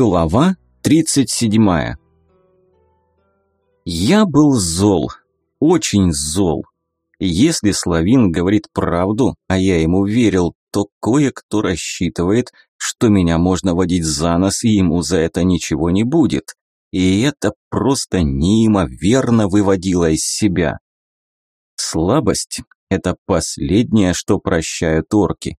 Глава 37 Я был зол, очень зол. Если Славин говорит правду, а я ему верил, то кое-кто рассчитывает, что меня можно водить за нос, и ему за это ничего не будет. И это просто неимоверно выводило из себя. Слабость – это последнее, что прощают орки.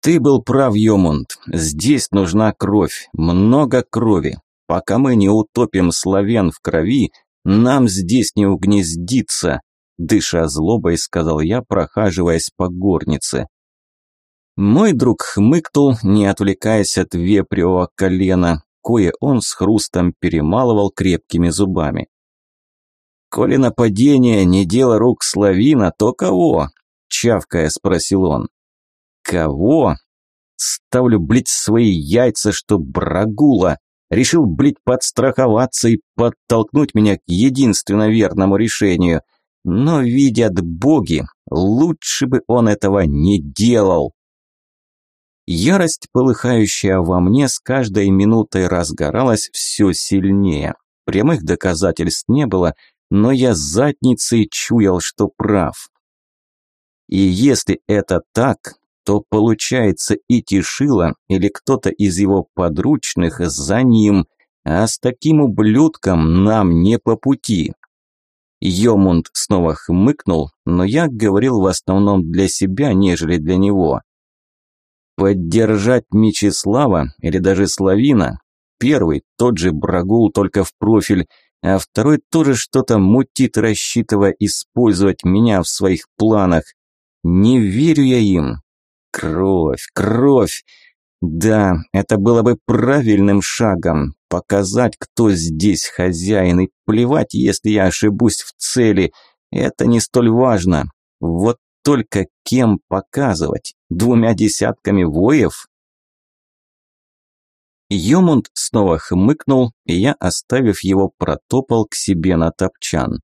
Ты был прав, Йомунд. Здесь нужна кровь, много крови. Пока мы не утопим славян в крови, нам здесь не угнездиться, дыша злобой, сказал я, прохаживаясь по горнице. Мой друг хмыкнул, не отвлекаясь от вепревого колена, кое он с хрустом перемалывал крепкими зубами. «Коли нападение не дело рук Славина, то кого?» – чавкая спросил он. Кого? Ставлю, блядь, свои яйца, что брагула. Решил, блядь, подстраховаться и подтолкнуть меня к единственно верному решению. Но видят боги, лучше бы он этого не делал. Ярость, полыхающая во мне, с каждой минутой разгоралась все сильнее. Прямых доказательств не было, но я задницей чуял, что прав. И если это так, то получается и Тишила или кто-то из его подручных за ним, а с таким ублюдком нам не по пути. Йомунд снова хмыкнул, но я говорил в основном для себя, нежели для него. Поддержать Мечислава или даже Славина? Первый, тот же Брагул, только в профиль, а второй тоже что-то мутит, рассчитывая использовать меня в своих планах. Не верю я им, Кровь, кровь! Да, это было бы правильным шагом. Показать, кто здесь хозяин, и плевать, если я ошибусь в цели. Это не столь важно. Вот только кем показывать? Двумя десятками воев? Йомунд снова хмыкнул, и я, оставив его, протопал к себе на топчан.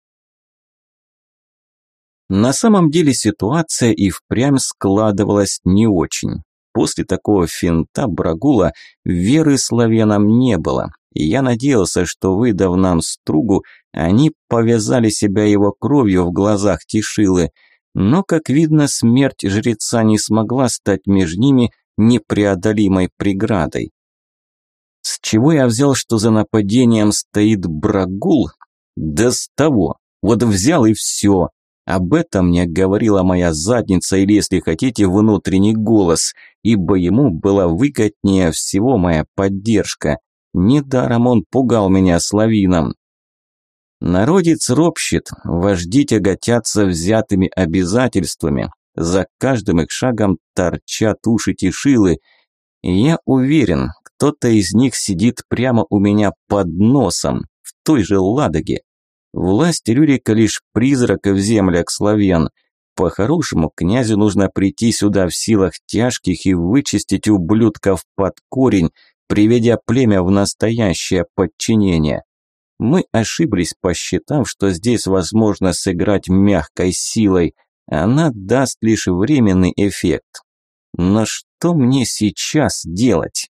На самом деле ситуация и впрямь складывалась не очень. После такого финта Брагула веры славянам не было, и я надеялся, что, выдав нам стругу, они повязали себя его кровью в глазах Тишилы, но, как видно, смерть жреца не смогла стать между ними непреодолимой преградой. С чего я взял, что за нападением стоит Брагул? Да с того. Вот взял и все. Об этом мне говорила моя задница или, если хотите, внутренний голос, ибо ему была выгоднее всего моя поддержка. Недаром он пугал меня славином. Народец ропщет, вожди тяготятся взятыми обязательствами. За каждым их шагом торчат уши тишилы. И я уверен, кто-то из них сидит прямо у меня под носом, в той же Ладоге. Власть Рюрика лишь призрак в землях славян. По-хорошему, князю нужно прийти сюда в силах тяжких и вычистить ублюдков под корень, приведя племя в настоящее подчинение. Мы ошиблись, посчитав, что здесь возможно сыграть мягкой силой. Она даст лишь временный эффект. Но что мне сейчас делать?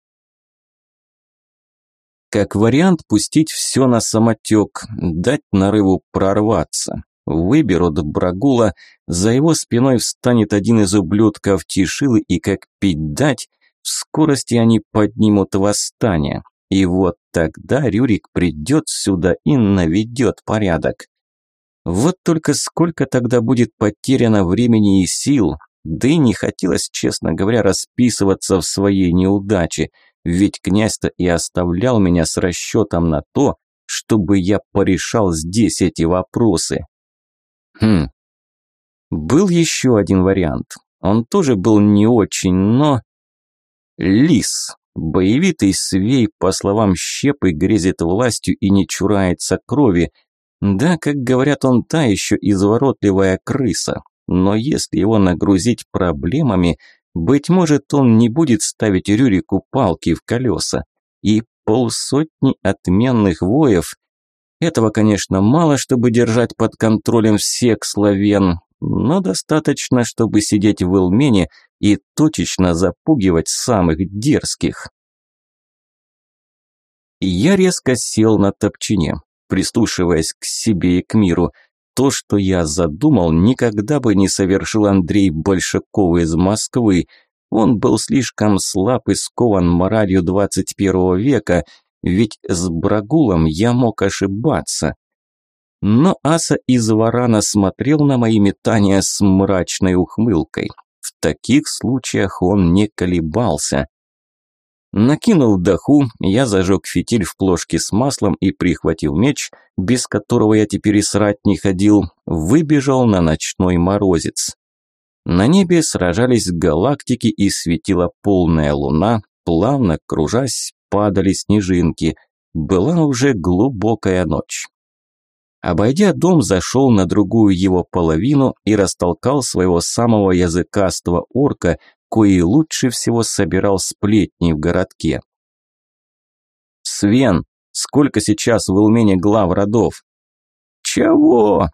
Как вариант, пустить все на самотек, дать нарыву прорваться. Выберут Брагула, за его спиной встанет один из ублюдков Тишилы, и как пить дать, в скорости они поднимут восстание. И вот тогда Рюрик придет сюда и наведет порядок. Вот только сколько тогда будет потеряно времени и сил, да и не хотелось, честно говоря, расписываться в своей неудаче – ведь князь-то и оставлял меня с расчетом на то, чтобы я порешал здесь эти вопросы. Хм. Был еще один вариант. Он тоже был не очень, но... Лис. Боевитый свей, по словам Щепы, грезит властью и не чурается крови. Да, как говорят, он та еще изворотливая крыса. Но если его нагрузить проблемами, быть может, он не будет ставить Рюрику палки в колеса. И полсотни отменных воев. Этого, конечно, мало, чтобы держать под контролем всех славян, но достаточно, чтобы сидеть в Илмене и точечно запугивать самых дерзких. Я резко сел на топчине, прислушиваясь к себе и к миру. То, что я задумал, никогда бы не совершил Андрей Большаков из Москвы. Он был слишком слаб и скован моралью 21 века, ведь с Брагулом я мог ошибаться. Но Аса из Варана смотрел на мои метания с мрачной ухмылкой. В таких случаях он не колебался. Накинув даху, я зажег фитиль в плошке с маслом и, прихватив меч, без которого я теперь и срать не ходил, выбежал на ночной морозец. На небе сражались галактики и светила полная луна, плавно кружась, падали снежинки. Была уже глубокая ночь. Обойдя дом, зашел на другую его половину и растолкал своего самого языкастого орка, кои лучше всего собирал сплетни в городке. «Свен, сколько сейчас в Илмене глав родов?» «Чего?»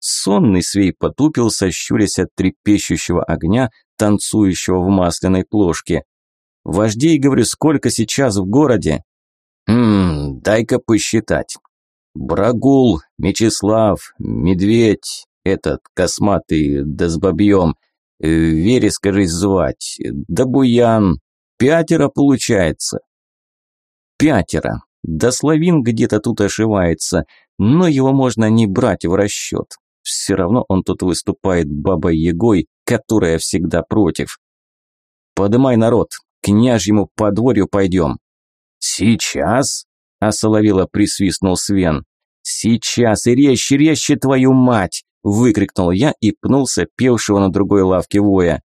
Сонный свей потупился, щурясь от трепещущего огня, танцующего в масляной плошке. «Вождей, говорю, сколько сейчас в городе?» «Хм, дай-ка посчитать. Брагул, Мечислав, Медведь, этот косматый, да с бабьем, Вере, скажи, звать. Да Буян. Пятеро получается. Пятеро. Да Славин где-то тут ошивается, но его можно не брать в расчет. Все равно он тут выступает бабой-ягой, которая всегда против. Подымай народ, княжьему подворью пойдем. Сейчас? Соловила присвистнул Свен. Сейчас и резче, резче твою мать! выкрикнул я и пнулся певшего на другой лавке воя.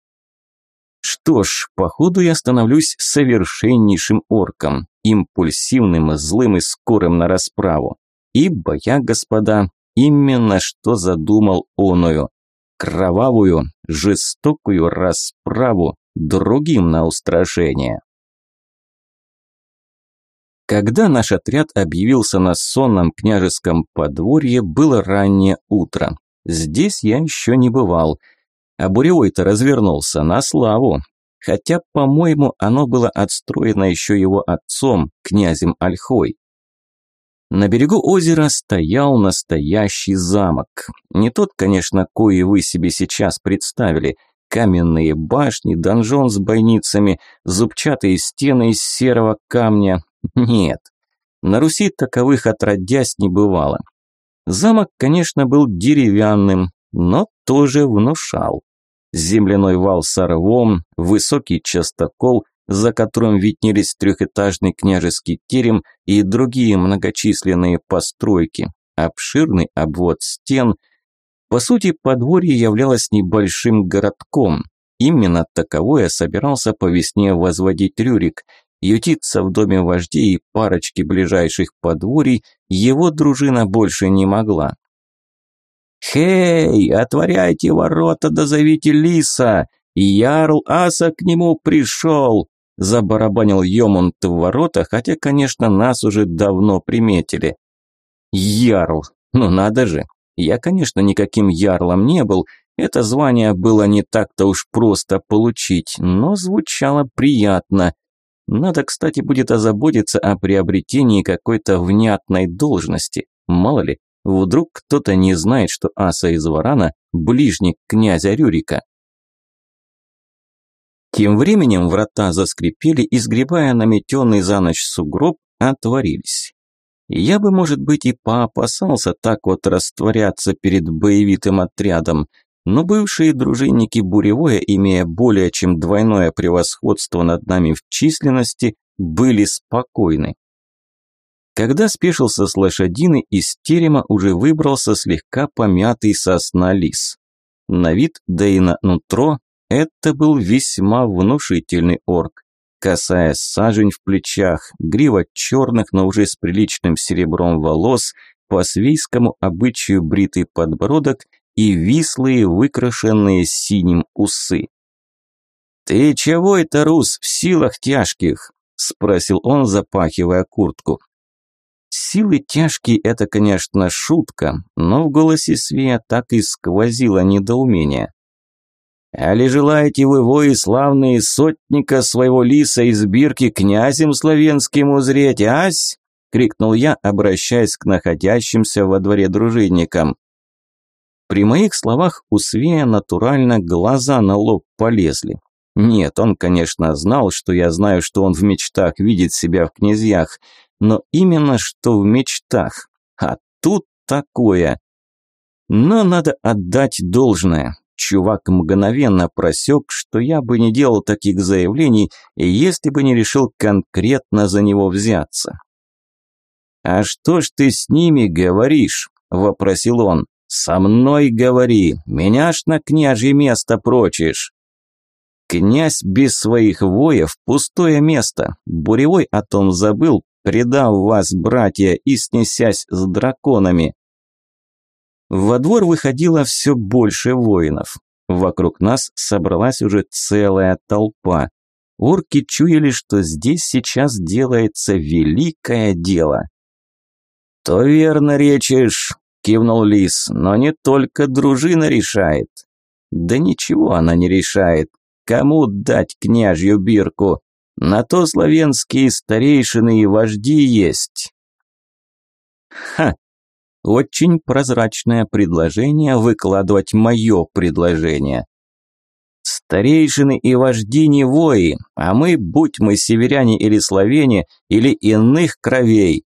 Что ж, походу я становлюсь совершеннейшим орком, импульсивным, злым и скорым на расправу. Ибо я, господа, именно что задумал оную. Кровавую, жестокую расправу другим на устрашение. Когда наш отряд объявился на сонном княжеском подворье, было раннее утро. Здесь я еще не бывал. А буревой-то развернулся на славу. Хотя, по-моему, оно было отстроено еще его отцом, князем Ольхой. На берегу озера стоял настоящий замок. Не тот, конечно, кои вы себе сейчас представили. Каменные башни, донжон с бойницами, зубчатые стены из серого камня. Нет, на Руси таковых отродясь не бывало. Замок, конечно, был деревянным, но тоже внушал. Земляной вал с орвом, высокий частокол, за которым виднелись трехэтажный княжеский терем и другие многочисленные постройки, обширный обвод стен. По сути, подворье являлось небольшим городком. Именно таковое собирался по весне возводить Рюрик – Ютиться в доме вождей и парочки ближайших подворий его дружина больше не могла. «Хей, отворяйте ворота, да зовите лиса! Ярл Аса к нему пришел!» Забарабанил Йомунд в ворота, хотя, конечно, нас уже давно приметили. Ярл, ну надо же. Я, конечно, никаким ярлом не был, это звание было не так-то уж просто получить, но звучало приятно – надо, кстати, будет озаботиться о приобретении какой-то внятной должности. Мало ли, вдруг кто-то не знает, что Аса из Варана – ближник князя Рюрика. Тем временем врата заскрипели и, сгребая наметенный за ночь сугроб, отворились. Я бы, может быть, и поопасался так вот растворяться перед боевитым отрядом, но бывшие дружинники Буревое, имея более чем двойное превосходство над нами в численности, были спокойны. Когда спешился с лошадины, из терема уже выбрался слегка помятый сосна лис. На вид, да и на нутро, это был весьма внушительный орк. Косая сажень в плечах, грива черных, но уже с приличным серебром волос, по свейскому обычаю бритый подбородок и вислые, выкрашенные синим усы. «Ты чего это, Рус, в силах тяжких?» – спросил он, запахивая куртку. Силы тяжкие – это, конечно, шутка, но в голосе Свея так и сквозило недоумение. «Али желаете вы, вои славные, сотника своего лиса из бирки князем славянским узреть, ась?» – крикнул я, обращаясь к находящимся во дворе дружинникам. При моих словах у Свея натурально глаза на лоб полезли. Нет, он, конечно, знал, что я знаю, что он в мечтах видит себя в князьях, но именно что в мечтах. А тут такое. Но надо отдать должное. Чувак мгновенно просек, что я бы не делал таких заявлений, если бы не решил конкретно за него взяться. «А что ж ты с ними говоришь?» – вопросил он. «Со мной говори, меня ж на княжье место прочишь». Князь без своих воев – пустое место. Буревой о том забыл, предав вас, братья, и снесясь с драконами. Во двор выходило все больше воинов. Вокруг нас собралась уже целая толпа. Орки чуяли, что здесь сейчас делается великое дело. «То верно речишь», – кивнул Лис, – «но не только дружина решает». «Да ничего она не решает. Кому дать княжью бирку? На то славянские старейшины и вожди есть». «Ха, очень прозрачное предложение выкладывать мое предложение. Старейшины и вожди не вои, а мы, будь мы северяне или славяне, или иных кровей.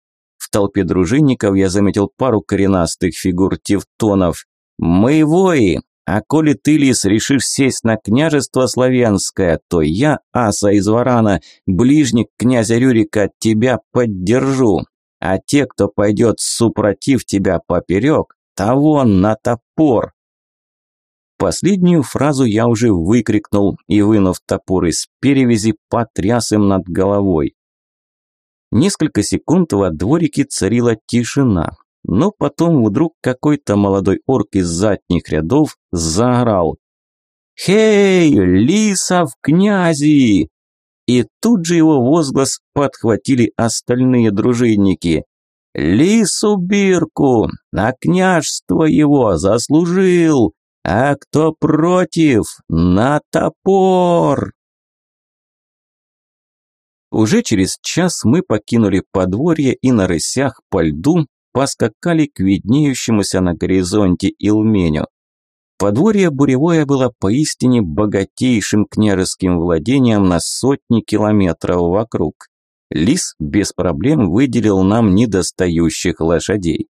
Толпе дружинников я заметил пару коренастых фигур тевтонов. Мы вои, а коли ты, Лис, решишь сесть на княжество славянское, то я, Аса из Варана, ближник князя Рюрика, тебя поддержу а те, кто пойдет супротив тебя поперек, того на топор. Последнюю фразу я уже выкрикнул и, вынув топор из перевязи, потряс им над головой. Несколько секунд во дворике царила тишина, но потом вдруг какой-то молодой орк из задних рядов заорал. «Хей, лиса в князи! И тут же его возглас подхватили остальные дружинники. «Лису Бирку! На княжество его заслужил! А кто против? На топор!» Уже через час мы покинули подворье и на рысях по льду поскакали к виднеющемуся на горизонте Илменю. Подворье Буревое было поистине богатейшим княжеским владением на сотни километров вокруг. Лис без проблем выделил нам недостающих лошадей.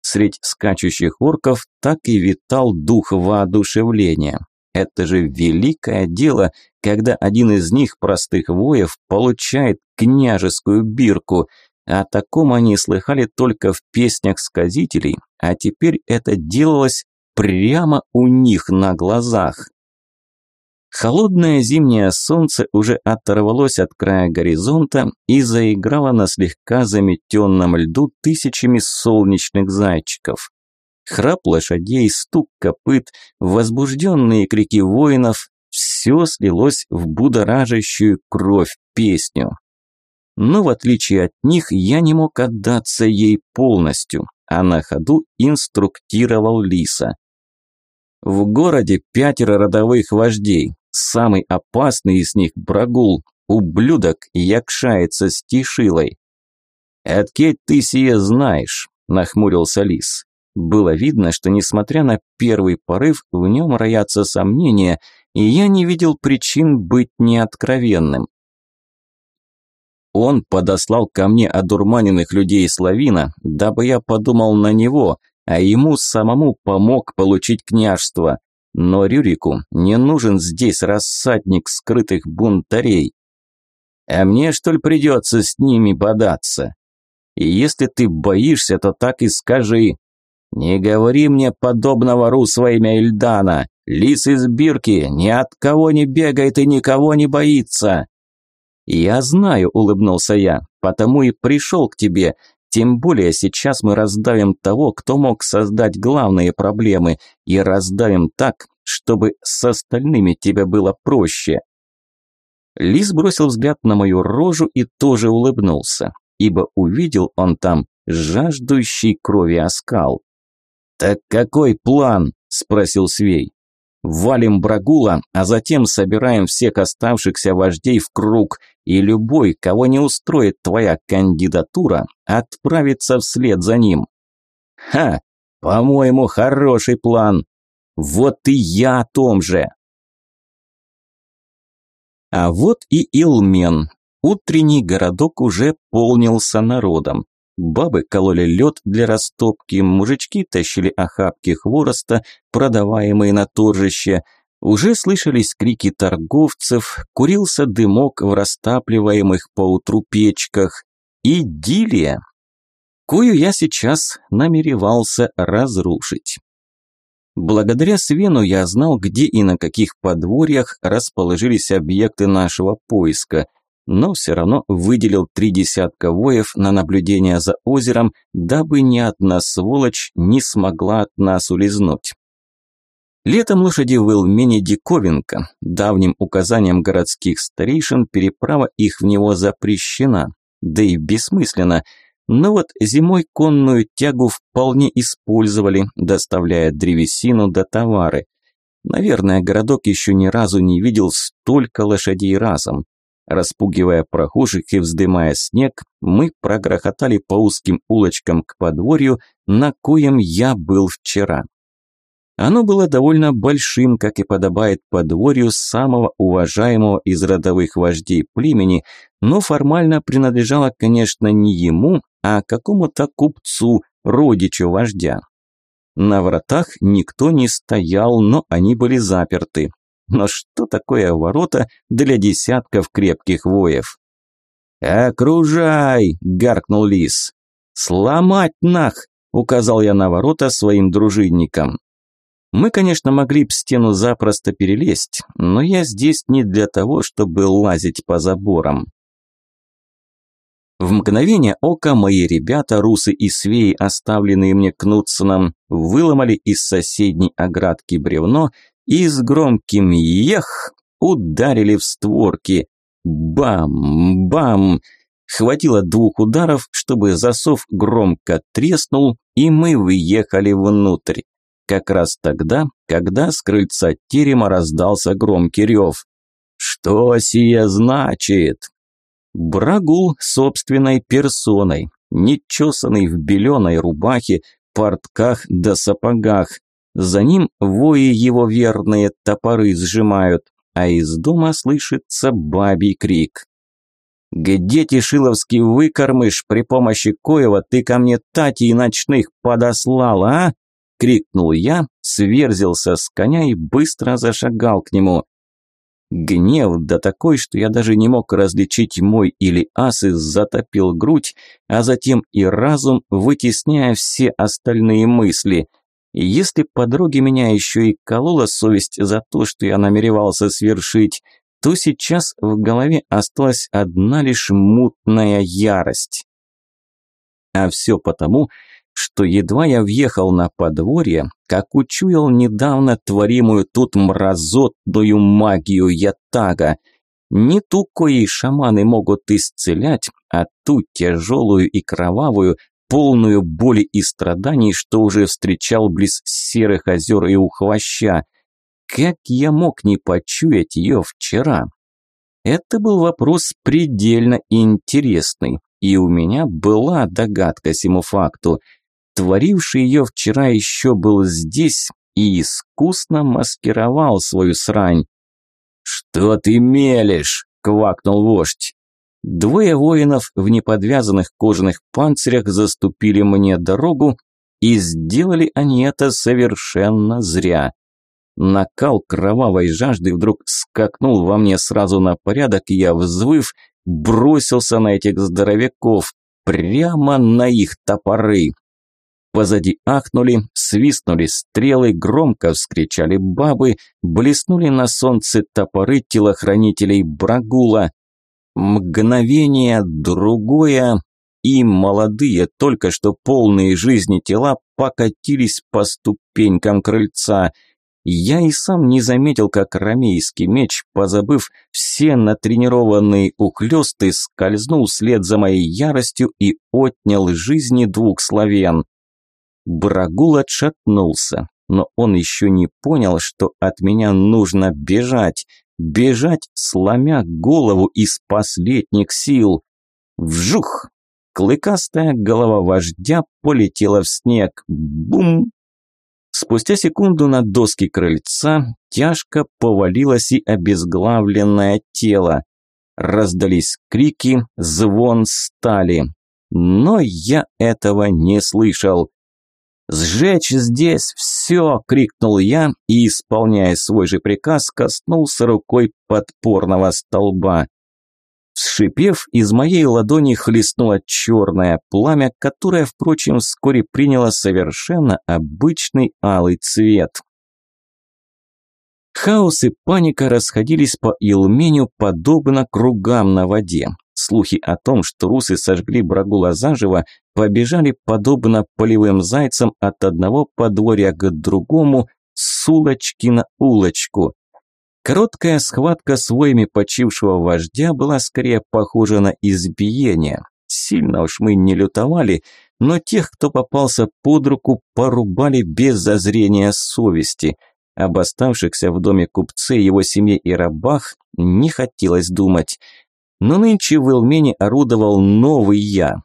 Средь скачущих орков так и витал дух воодушевления. Это же великое дело, когда один из них, простых воев, получает княжескую бирку. О таком они слыхали только в песнях сказителей, а теперь это делалось прямо у них на глазах. Холодное зимнее солнце уже оторвалось от края горизонта и заиграло на слегка заметенном льду тысячами солнечных зайчиков. Храп лошадей, стук копыт, возбужденные крики воинов – все слилось в будоражащую кровь песню. Но в отличие от них я не мог отдаться ей полностью, а на ходу инструктировал Лиса. В городе пятеро родовых вождей. Самый опасный из них – Брагул, ублюдок, якшается с Тишилой. «Откедь ты сие знаешь», – нахмурился Лис. Было видно, что несмотря на первый порыв, в нем роятся сомнения, и я не видел причин быть неоткровенным. Он подослал ко мне одурманенных людей Славина, дабы я подумал на него – а ему самому помог получить княжество. Но Рюрику не нужен здесь рассадник скрытых бунтарей. А мне, что ли, придется с ними бодаться? И если ты боишься, то так и скажи. Не говори мне подобного рус во имя Ильдана. Лис из бирки ни от кого не бегает и никого не боится. Я знаю, улыбнулся я, потому и пришел к тебе. Тем более сейчас мы раздавим того, кто мог создать главные проблемы, и раздавим так, чтобы с остальными тебе было проще. Лис бросил взгляд на мою рожу и тоже улыбнулся, ибо увидел он там жаждущий крови оскал. «Так какой план?» – спросил Свей. Валим Брагула, а затем собираем всех оставшихся вождей в круг, и любой, кого не устроит твоя кандидатура, отправится вслед за ним. Ха, по-моему, хороший план. Вот и я о том же. А вот и Илмен. Утренний городок уже полнился народом. Бабы кололи лед для растопки, мужички тащили охапки хвороста, продаваемые на торжище. Уже слышались крики торговцев, курился дымок в растапливаемых поутру печках. Идиллия! Кою я сейчас намеревался разрушить. Благодаря Свену я знал, где и на каких подворьях расположились объекты нашего поиска – но все равно выделил три десятка воев на наблюдение за озером, дабы ни одна сволочь не смогла от нас улизнуть. Летом лошади в Илмене диковинка. Давним указанием городских старейшин переправа их в него запрещена. Да и бессмысленно. Но вот зимой конную тягу вполне использовали, доставляя древесину до товары. Наверное, городок еще ни разу не видел столько лошадей разом. Распугивая прохожих и вздымая снег, мы прогрохотали по узким улочкам к подворью, на коем я был вчера. Оно было довольно большим, как и подобает подворью самого уважаемого из родовых вождей племени, но формально принадлежало, конечно, не ему, а какому-то купцу, родичу вождя. На вратах никто не стоял, но они были заперты. Но что такое ворота для десятков крепких воев? «Окружай!» – гаркнул лис. «Сломать нах!» – указал я на ворота своим дружинникам. Мы, конечно, могли б стену запросто перелезть, но я здесь не для того, чтобы лазить по заборам. В мгновение ока мои ребята, русы и свеи, оставленные мне Кнутсоном, выломали из соседней оградки бревно и с громким «ех» ударили в створки. Бам! Бам! Хватило двух ударов, чтобы засов громко треснул, и мы въехали внутрь. Как раз тогда, когда с крыльца терема раздался громкий рев. «Что сие значит?» Брагул собственной персоной, нечесанный в беленой рубахе, портках да сапогах, за ним вои его верные топоры сжимают, а из дома слышится бабий крик. «Где Тишиловский выкормыш, при помощи коего ты ко мне тати и ночных подослал, а?» – крикнул я, сверзился с коня и быстро зашагал к нему. Гнев да такой, что я даже не мог различить мой или асы, затопил грудь, а затем и разум, вытесняя все остальные мысли – и если по дороге меня еще и колола совесть за то, что я намеревался свершить, то сейчас в голове осталась одна лишь мутная ярость. А все потому, что едва я въехал на подворье, как учуял недавно творимую тут мразотную магию Ятага. Не ту, коей шаманы могут исцелять, а ту тяжелую и кровавую, полную боли и страданий, что уже встречал близ серых озер и ухвоща. Как я мог не почуять ее вчера? Это был вопрос предельно интересный, и у меня была догадка сему факту. Творивший ее вчера еще был здесь и искусно маскировал свою срань. «Что ты мелешь?» – квакнул вождь. Двое воинов в неподвязанных кожаных панцирях заступили мне дорогу, и сделали они это совершенно зря. Накал кровавой жажды вдруг скакнул во мне сразу на порядок, и я, взвыв, бросился на этих здоровяков, прямо на их топоры. Позади ахнули, свистнули стрелы, громко вскричали бабы, блеснули на солнце топоры телохранителей Брагула. Мгновение, другое, и молодые, только что полные жизни тела покатились по ступенькам крыльца. Я и сам не заметил, как ромейский меч, позабыв все натренированные ухлёсты, скользнул вслед за моей яростью и отнял жизни двух славян. Брагул отшатнулся. но он еще не понял, что от меня нужно бежать, бежать, сломя голову из последних сил. Вжух! Клыкастая голова вождя полетела в снег. Бум! Спустя секунду на доски крыльца тяжко повалилось и обезглавленное тело. Раздались крики, звон стали. Но я этого не слышал. «Сжечь здесь все!» – крикнул я и, исполняя свой же приказ, коснулся рукой подпорного столба. Вшипев, из моей ладони хлестнуло черное пламя, которое, впрочем, вскоре приняло совершенно обычный алый цвет. Хаос и паника расходились по Илменю подобно кругам на воде. Слухи о том, что русы сожгли Брагула заживо, побежали подобно полевым зайцам от одного подворья к другому, с улочки на улочку. Короткая схватка с воями почившего вождя была скорее похожа на избиение. Сильно уж мы не лютовали, но тех, кто попался под руку, порубали без зазрения совести. Об оставшихся в доме купце, его семье и рабах не хотелось думать. Но нынче в Элмене орудовал новый я.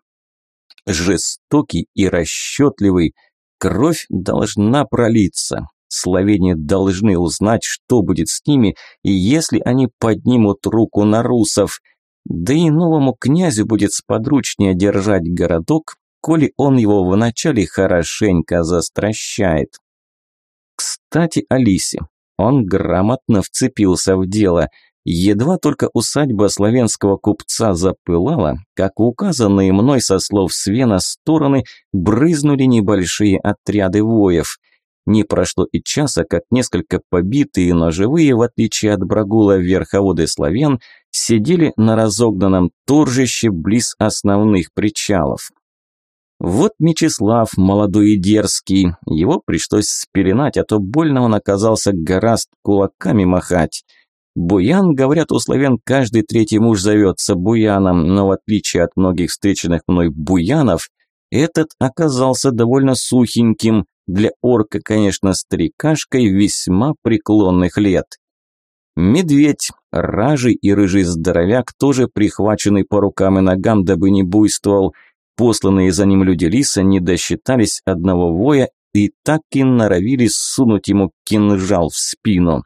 Жестокий и расчетливый. Кровь должна пролиться. Словения должны узнать, что будет с ними, и если они поднимут руку на русов. Да и новому князю будет сподручнее держать городок, коли он его вначале хорошенько застращает. Кстати, Алисе. Он грамотно вцепился в дело. Едва только усадьба славянского купца запылала, как указанные мной со слов Свена стороны брызнули небольшие отряды воев – не прошло и часа, как несколько побитые, но живые, в отличие от Брагула, верховоды славян, сидели на разогнанном торжище близ основных причалов. Вот Мечислав, молодой и дерзкий, его пришлось спеленать, а то больно он оказался гораст кулаками махать. Буян, говорят, у славян каждый третий муж зовется Буяном, но в отличие от многих встреченных мной Буянов, этот оказался довольно сухеньким, для орка, конечно, старикашкой весьма преклонных лет. Медведь, ражий и рыжий здоровяк, тоже прихваченный по рукам и ногам, дабы не буйствовал. Посланные за ним люди лиса не досчитались одного воя и так и норовили сунуть ему кинжал в спину.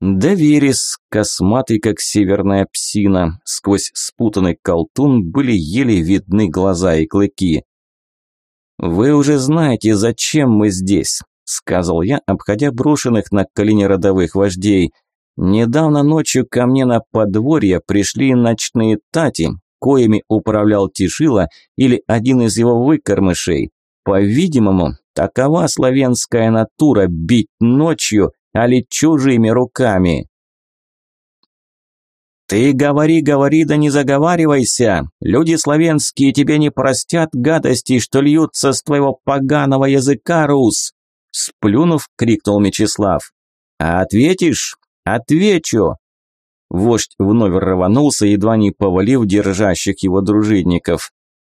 Да Верес, косматый, как северная псина, сквозь спутанный колтун были еле видны глаза и клыки. «Вы уже знаете, зачем мы здесь», – сказал я, обходя брошенных на колени родовых вождей. «Недавно ночью ко мне на подворье пришли ночные тати, коими управлял Тишила или один из его выкормышей. По-видимому, такова славянская натура – бить ночью, али чужими руками». «Ты говори, говори, да не заговаривайся! Люди славянские тебе не простят гадостей, что льются с твоего поганого языка, Рус!» Сплюнув, крикнул Мечислав. «А ответишь? Отвечу!» Вождь вновь рванулся, едва не повалив держащих его дружинников.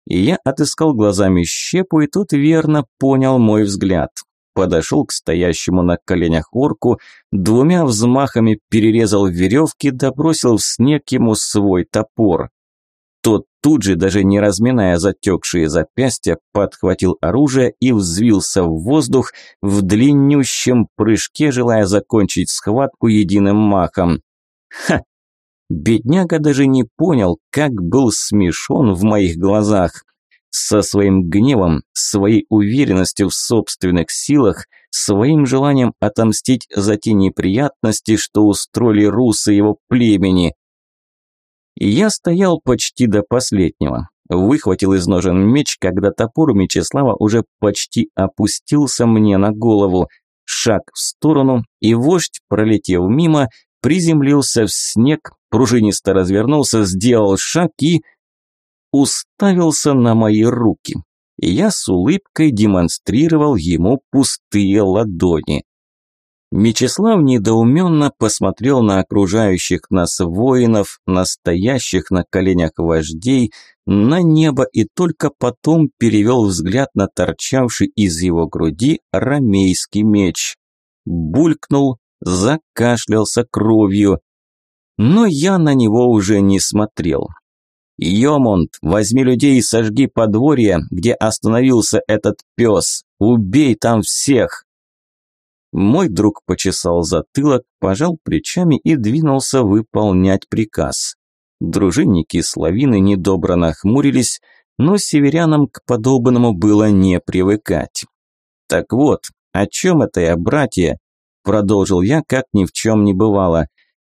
И я отыскал глазами щепу, и тут верно понял мой взгляд подошел к стоящему на коленях орку, двумя взмахами перерезал веревки, добросил в снег ему свой топор. Тот тут же, даже не разминая затекшие запястья, подхватил оружие и взвился в воздух в длиннющем прыжке, желая закончить схватку единым махом. Ха! Бедняга даже не понял, как был смешон в моих глазах со своим гневом, своей уверенностью в собственных силах, своим желанием отомстить за те неприятности, что устроили русы его племени. Я стоял почти до последнего. Выхватил из ножен меч, когда топор Мечислава уже почти опустился мне на голову. Шаг в сторону, и вождь, пролетев мимо, приземлился в снег, пружинисто развернулся, сделал шаг и уставился на мои руки. И я с улыбкой демонстрировал ему пустые ладони. Мечислав недоуменно посмотрел на окружающих нас воинов, настоящих на коленях вождей, на небо и только потом перевел взгляд на торчавший из его груди рамейский меч. Булькнул, закашлялся кровью. Но я на него уже не смотрел. «Йомунд, возьми людей и сожги подворье, где остановился этот пес. Убей там всех!» Мой друг почесал затылок, пожал плечами и двинулся выполнять приказ. Дружинники Славины недобро нахмурились, но северянам к подобному было не привыкать. «Так вот, о чем это я, братья?» – продолжил я, как ни в чем не бывало.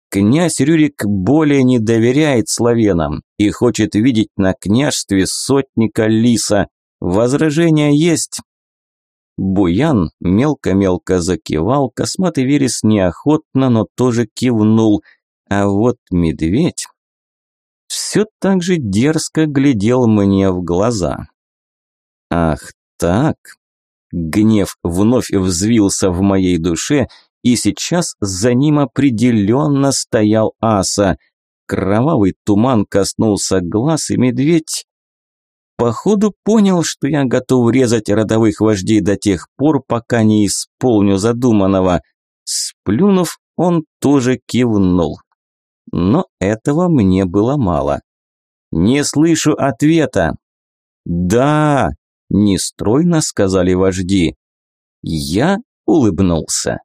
«Князь Рюрик более не доверяет славянам и хочет видеть на княжестве сотника Лиса. Возражения есть?» Буян мелко-мелко закивал, косматый верес неохотно, но тоже кивнул, а вот медведь все так же дерзко глядел мне в глаза. Ах так, гнев вновь взвился в моей душе, и сейчас за ним определенно стоял аса. Кровавый туман коснулся глаз, и медведь Походу понял, что я готов резать родовых вождей до тех пор, пока не исполню задуманного. Сплюнув, он тоже кивнул. Но этого мне было мало. «Не слышу ответа». «Да», – нестройно сказали вожди. Я улыбнулся.